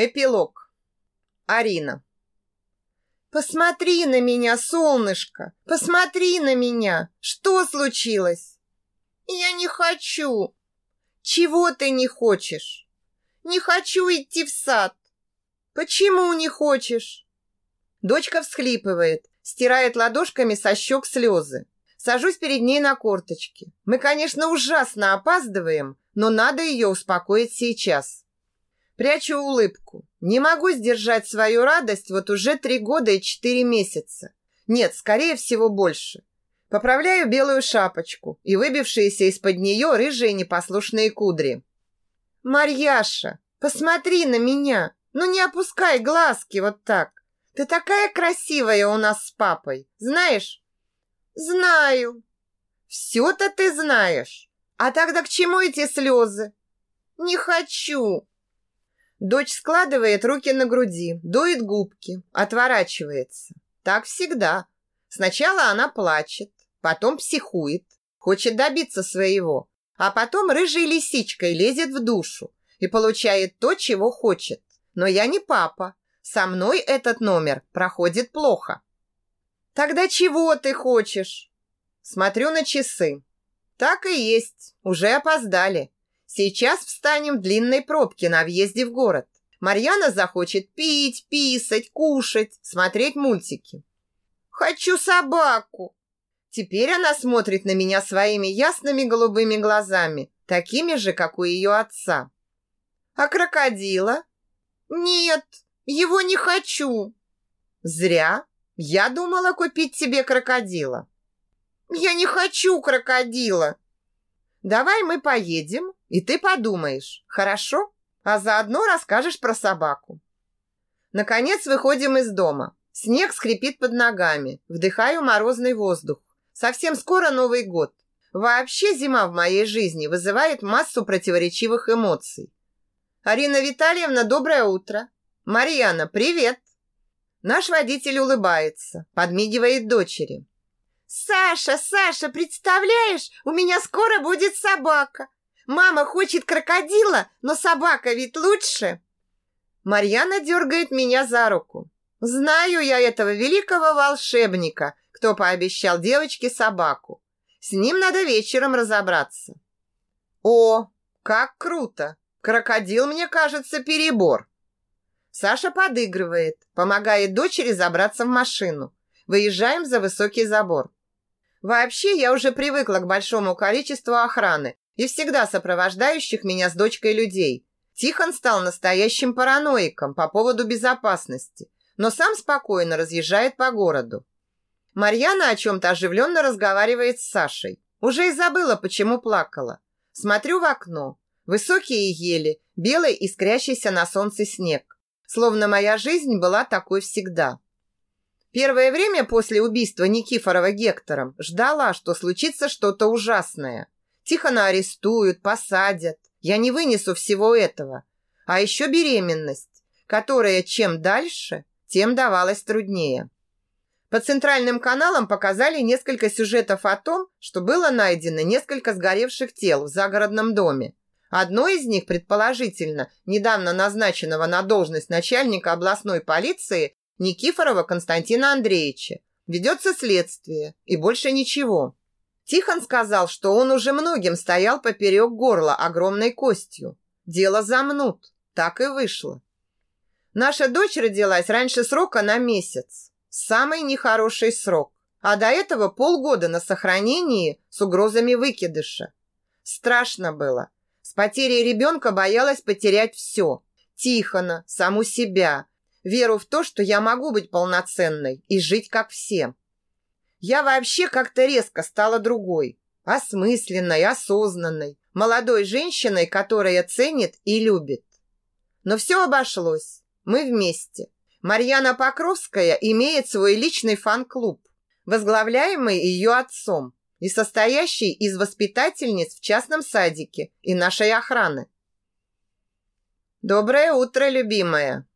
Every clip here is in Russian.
Эпилог. Арина. Посмотри на меня, солнышко. Посмотри на меня. Что случилось? Я не хочу. Чего ты не хочешь? Не хочу идти в сад. Почему не хочешь? Дочка всхлипывает, стирает ладошками со щек слезы. Сажусь перед ней на корточки. Мы, конечно, ужасно опаздываем, но надо ее успокоить сейчас. Прячу улыбку. Не могу сдержать свою радость вот уже три года и четыре месяца. Нет, скорее всего, больше. Поправляю белую шапочку и выбившиеся из-под нее рыжие непослушные кудри. «Марьяша, посмотри на меня! Ну не опускай глазки вот так! Ты такая красивая у нас с папой, знаешь?» «Знаю». «Все-то ты знаешь. А тогда к чему эти слезы?» «Не хочу», Дочь складывает руки на груди, дует губки, отворачивается. Так всегда. Сначала она плачет, потом психует, хочет добиться своего, а потом рыжей лисичкой лезет в душу и получает то, чего хочет. Но я не папа. Со мной этот номер проходит плохо. Тогда чего ты хочешь? Смотрю на часы. Так и есть, уже опоздали. Сейчас встанем в длинной пробке на въезде в город. Марьяна захочет пить, писать, кушать, смотреть мультики. Хочу собаку. Теперь она смотрит на меня своими ясными голубыми глазами, такими же, как у ее отца. А крокодила? Нет, его не хочу. Зря. Я думала купить тебе крокодила. Я не хочу крокодила. Давай мы поедем, и ты подумаешь, хорошо? А заодно расскажешь про собаку. Наконец выходим из дома. Снег скрипит под ногами. Вдыхаю морозный воздух. Совсем скоро Новый год. Вообще зима в моей жизни вызывает массу противоречивых эмоций. Арина Витальевна, доброе утро. Марьяна, привет. Наш водитель улыбается, подмигивает дочери. Саша, Саша, представляешь, у меня скоро будет собака. Мама хочет крокодила, но собака ведь лучше. Марьяна дергает меня за руку. Знаю я этого великого волшебника, кто пообещал девочке собаку. С ним надо вечером разобраться. О, как круто! Крокодил, мне кажется, перебор. Саша подыгрывает, помогает дочери забраться в машину. Выезжаем за высокий забор. Вообще, я уже привыкла к большому количеству охраны, и всегда сопровождающих меня с дочкой людей. Тихон стал настоящим параноиком по поводу безопасности, но сам спокойно разъезжает по городу. Марьяна о чем-то оживленно разговаривает с Сашей. Уже и забыла, почему плакала. Смотрю в окно. Высокие ели, белый искрящийся на солнце снег. Словно моя жизнь была такой всегда. Первое время после убийства Никифорова Гектором ждала, что случится что-то ужасное – Тихона арестуют, посадят. Я не вынесу всего этого. А еще беременность, которая чем дальше, тем давалась труднее. По центральным каналам показали несколько сюжетов о том, что было найдено несколько сгоревших тел в загородном доме. Одно из них, предположительно, недавно назначенного на должность начальника областной полиции Никифорова Константина Андреевича. Ведется следствие, и больше ничего. Тихон сказал, что он уже многим стоял поперек горла огромной костью. Дело замнут. Так и вышло. Наша дочь родилась раньше срока на месяц. Самый нехороший срок. А до этого полгода на сохранении с угрозами выкидыша. Страшно было. С потерей ребенка боялась потерять все. Тихона, саму себя, веру в то, что я могу быть полноценной и жить как все. Я вообще как-то резко стала другой, осмысленной, осознанной, молодой женщиной, которая ценит и любит. Но все обошлось. Мы вместе. Марьяна Покровская имеет свой личный фан-клуб, возглавляемый ее отцом и состоящий из воспитательниц в частном садике и нашей охраны. Доброе утро, любимая.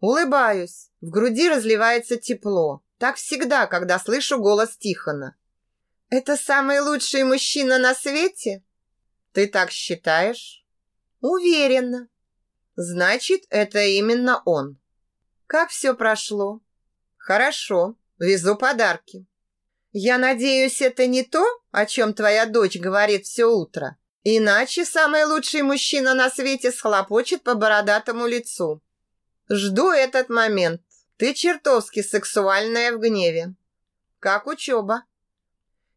Улыбаюсь. В груди разливается тепло. Так всегда, когда слышу голос Тихона. «Это самый лучший мужчина на свете?» «Ты так считаешь?» «Уверена». Значит, это именно он. Как все прошло? Хорошо, везу подарки. Я надеюсь, это не то, о чем твоя дочь говорит все утро. Иначе самый лучший мужчина на свете схлопочет по бородатому лицу. Жду этот момент. Ты чертовски сексуальная в гневе. Как учеба?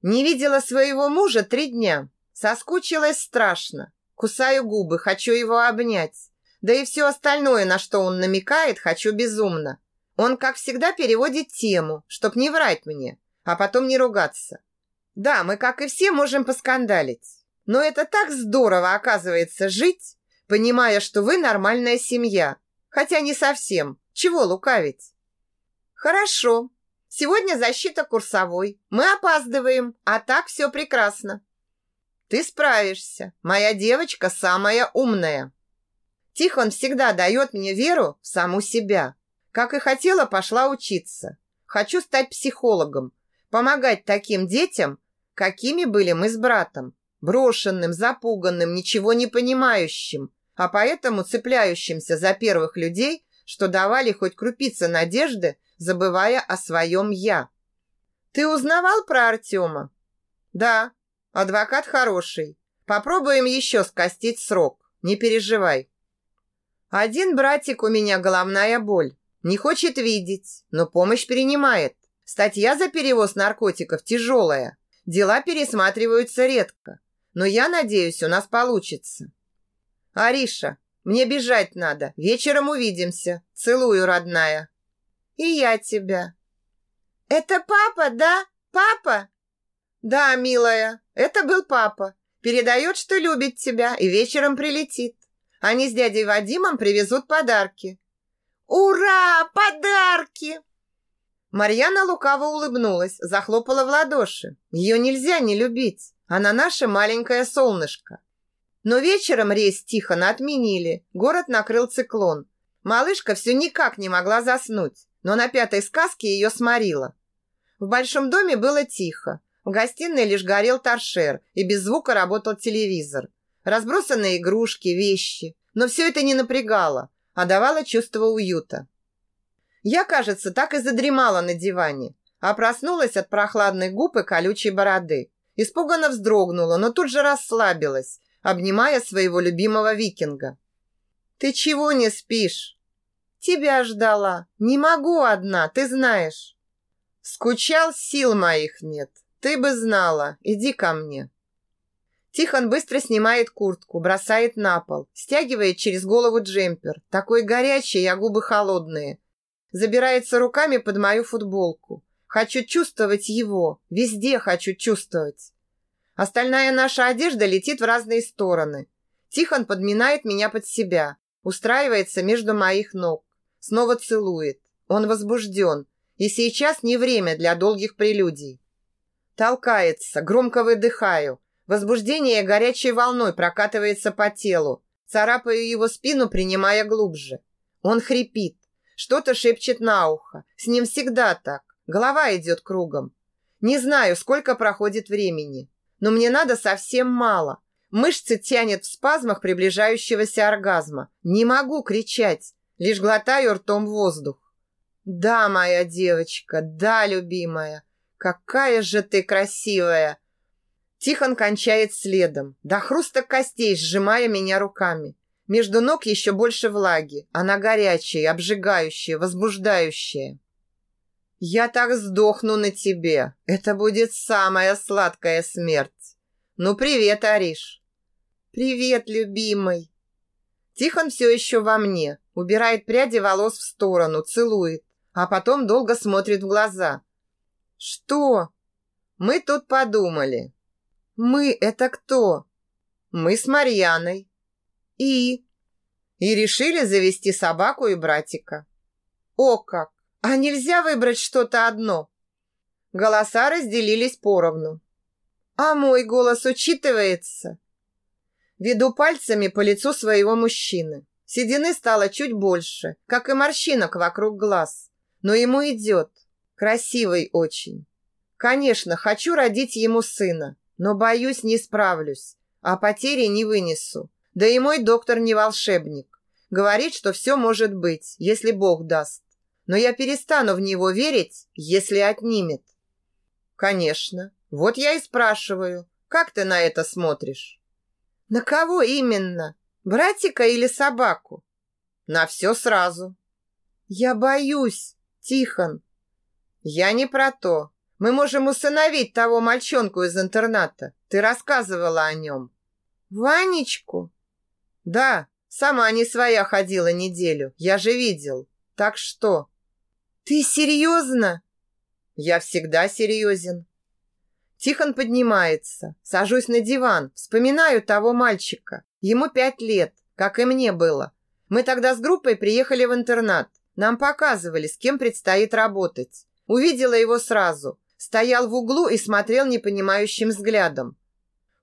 Не видела своего мужа три дня. Соскучилась страшно. Кусаю губы, хочу его обнять. Да и все остальное, на что он намекает, хочу безумно. Он, как всегда, переводит тему, чтоб не врать мне, а потом не ругаться. Да, мы, как и все, можем поскандалить. Но это так здорово, оказывается, жить, понимая, что вы нормальная семья. Хотя не совсем. Чего лукавить? Хорошо. Сегодня защита курсовой. Мы опаздываем, а так все прекрасно. Ты справишься. Моя девочка самая умная. Тихон всегда дает мне веру в саму себя. Как и хотела, пошла учиться. Хочу стать психологом, помогать таким детям, какими были мы с братом, брошенным, запуганным, ничего не понимающим, а поэтому цепляющимся за первых людей, что давали хоть крупицы надежды, забывая о своем «я». «Ты узнавал про Артема?» «Да, адвокат хороший. Попробуем еще скостить срок, не переживай». «Один братик у меня головная боль. Не хочет видеть, но помощь принимает. Статья за перевоз наркотиков тяжелая. Дела пересматриваются редко. Но я надеюсь, у нас получится. Ариша, мне бежать надо. Вечером увидимся. Целую, родная. И я тебя. Это папа, да? Папа? Да, милая, это был папа. Передает, что любит тебя и вечером прилетит. Они с дядей Вадимом привезут подарки. «Ура! Подарки!» Марьяна лукаво улыбнулась, захлопала в ладоши. Ее нельзя не любить. Она наше маленькое солнышко. Но вечером рейс Тихона отменили. Город накрыл циклон. Малышка все никак не могла заснуть, но на пятой сказке ее сморило. В большом доме было тихо. В гостиной лишь горел торшер, и без звука работал телевизор. Разбросанные игрушки, вещи. Но все это не напрягало а давала чувство уюта. Я, кажется, так и задремала на диване, а проснулась от прохладной губ и колючей бороды. Испуганно вздрогнула, но тут же расслабилась, обнимая своего любимого викинга. «Ты чего не спишь?» «Тебя ждала. Не могу одна, ты знаешь». «Скучал, сил моих нет. Ты бы знала. Иди ко мне». Тихон быстро снимает куртку, бросает на пол, стягивает через голову джемпер, такой горячий, а губы холодные. Забирается руками под мою футболку. Хочу чувствовать его, везде хочу чувствовать. Остальная наша одежда летит в разные стороны. Тихон подминает меня под себя, устраивается между моих ног, снова целует. Он возбужден, и сейчас не время для долгих прелюдий. Толкается, громко выдыхаю, Возбуждение горячей волной прокатывается по телу. Царапаю его спину, принимая глубже. Он хрипит. Что-то шепчет на ухо. С ним всегда так. Голова идет кругом. Не знаю, сколько проходит времени. Но мне надо совсем мало. Мышцы тянет в спазмах приближающегося оргазма. Не могу кричать. Лишь глотаю ртом воздух. Да, моя девочка, да, любимая. Какая же ты красивая. Тихон кончает следом, до хруста костей, сжимая меня руками. Между ног еще больше влаги. Она горячая, обжигающая, возбуждающая. Я так сдохну на тебе. Это будет самая сладкая смерть. Ну, привет, Ариш. Привет, любимый. Тихон все еще во мне. Убирает пряди волос в сторону, целует, а потом долго смотрит в глаза. Что? Мы тут подумали. Мы это кто? Мы с Марьяной. И? И решили завести собаку и братика. О как! А нельзя выбрать что-то одно? Голоса разделились поровну. А мой голос учитывается? Веду пальцами по лицу своего мужчины. Седины стало чуть больше, как и морщинок вокруг глаз. Но ему идет. Красивый очень. Конечно, хочу родить ему сына но, боюсь, не справлюсь, а потери не вынесу. Да и мой доктор не волшебник. Говорит, что все может быть, если Бог даст. Но я перестану в него верить, если отнимет. Конечно. Вот я и спрашиваю, как ты на это смотришь? На кого именно? Братика или собаку? На все сразу. Я боюсь, Тихон. Я не про то. Мы можем усыновить того мальчонку из интерната. Ты рассказывала о нем. Ванечку? Да, сама не своя ходила неделю. Я же видел. Так что? Ты серьезно? Я всегда серьезен. Тихон поднимается. Сажусь на диван. Вспоминаю того мальчика. Ему пять лет, как и мне было. Мы тогда с группой приехали в интернат. Нам показывали, с кем предстоит работать. Увидела его сразу. Стоял в углу и смотрел непонимающим взглядом.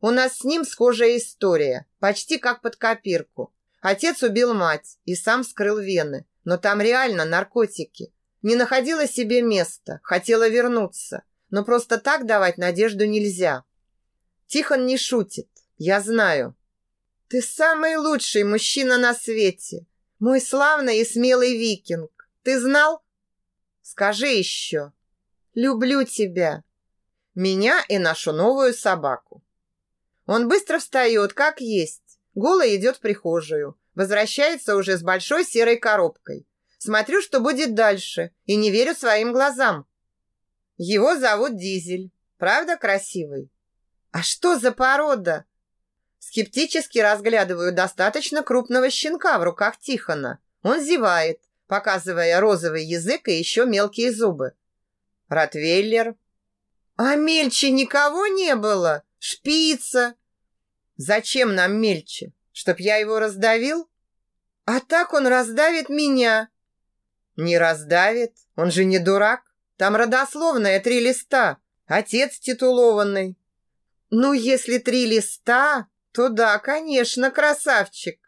У нас с ним схожая история, почти как под копирку. Отец убил мать и сам скрыл вены, но там реально наркотики. Не находила себе места, хотела вернуться. Но просто так давать надежду нельзя. Тихон не шутит, я знаю. Ты самый лучший мужчина на свете. Мой славный и смелый викинг. Ты знал? Скажи еще. Люблю тебя. Меня и нашу новую собаку. Он быстро встает, как есть. Голый идет в прихожую. Возвращается уже с большой серой коробкой. Смотрю, что будет дальше, и не верю своим глазам. Его зовут Дизель. Правда красивый? А что за порода? Скептически разглядываю достаточно крупного щенка в руках Тихона. Он зевает, показывая розовый язык и еще мелкие зубы. Ротвейлер. А мельче никого не было? Шпица. Зачем нам мельче? Чтоб я его раздавил? А так он раздавит меня. Не раздавит, он же не дурак. Там родословная три листа. Отец титулованный. Ну, если три листа, то да, конечно, красавчик.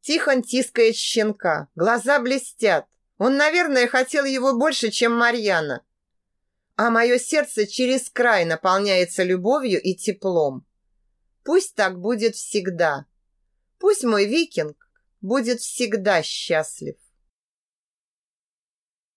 Тихон тискает щенка. Глаза блестят. Он, наверное, хотел его больше, чем Марьяна. А мое сердце через край наполняется любовью и теплом. Пусть так будет всегда. Пусть мой викинг будет всегда счастлив.